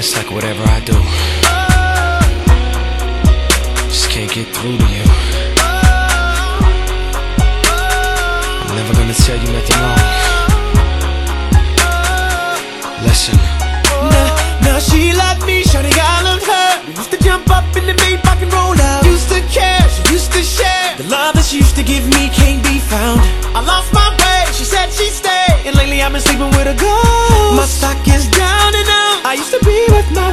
It's like whatever I do, just can't get through to you. I'm never gonna tell you nothing wrong. Listen. Now, now she like me, shawty, I love her. We used to jump up in the Maybach and roll out. Used to care, she used to share. The love that she used to give me can't be found. I lost my way, she said she stayed. And lately I've been sleeping with a ghost. My stock is down. I used to be with my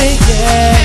yeah.